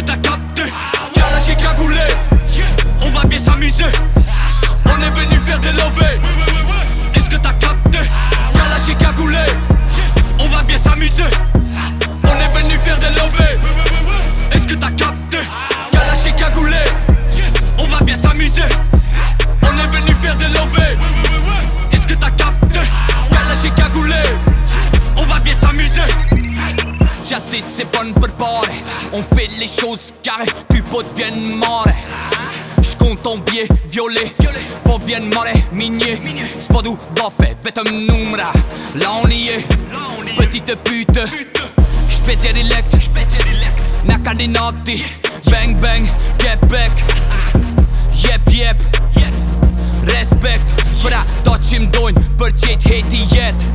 que t'as capté. Y'a lâché cagoulé On va bien s'amuser. On est venu faire des lobés Est-ce que t'as capté? Y'a lâché cagoulé On va bien s'amuser si pon për pare. Unë fili shos kare, ty po t'vjen mare. Shkon ton bje vjole, po vjen mare minje. S'po du vafe, vetëm numra. Launi je, për ti të pyte. Shpezjer i lekt, me kandinati Bang bang, get back. Jep jep, respekt Pra do që m'dojnë, për qëjt heti jet.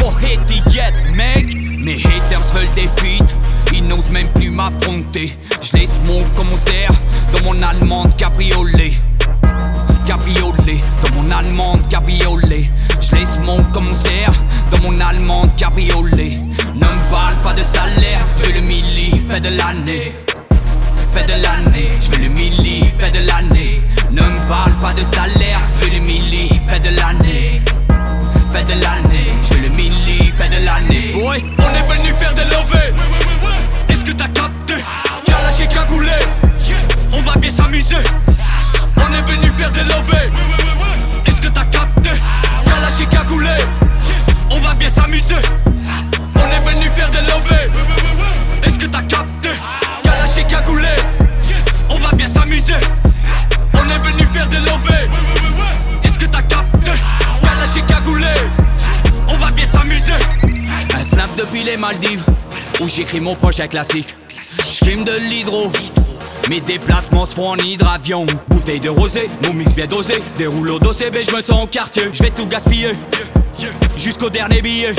Po heti jet, mek Mes haters veulent des feats Ils n'osent même plus m'affronter. Je laisse mon commentaire Dans mon allemande cabriolet. Cabriolet Dans mon allemande cabriolet. Je laisse mon commentaire Dans mon allemande cabriolet. Ne me parle pas de salaire. Je le milli fait de l'année. Fait de l'année, je veux le milli, fait de l'année. Ne me parle pas de salaire, bien s'amuser On est venu faire des lobés Est-ce que t'as capté Y'a cagoulé On va bien s'amuser On est venu faire des lobés Est-ce que t'as capté Y'a lâché cagoulé On va bien s'amuser Un snap depuis les Maldives, où j'écris mon projet classique. J'filme de l'hydro. Mes déplacements se font en hydravion. Bouteille de rosé, mon mix bien dosé. Des rouleaux d'OCB, je me sens au quartier. Je vais tout gaspiller. Jusqu'au dernier billet.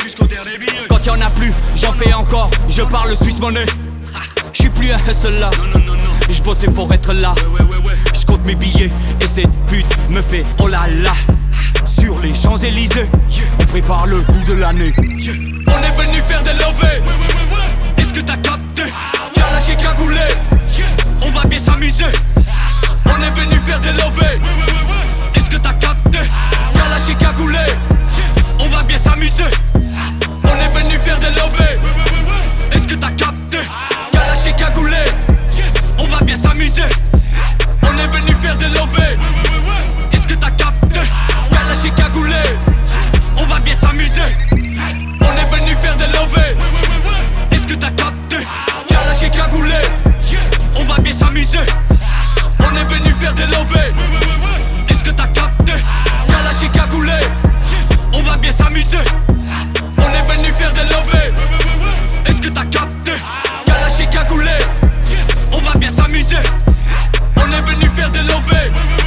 Quand y en a plus, j'en fais encore. Je parle suisse monnaie. Je suis plus un hustle là. Je bossais pour être là. Je compte mes billets et cette pute me fait oh là là. Sur les Champs-Élysées, on prépare le coup de l'année. On est venu faire des lobés Est-ce que t'as capté? Y'a lâché cagoulé On va bien s'amuser On est venu faire des lobés Est-ce que t'as capté? Y'a lâché On est venu faire des lobés. Est-ce que t'as capté? Y'a On va bien s'amuser. On est venu faire des lobés. Est-ce que t'as capté? Y'a On va bien s'amuser. On est venu faire des lobés On va bien s'amuser. On est venu faire des lobés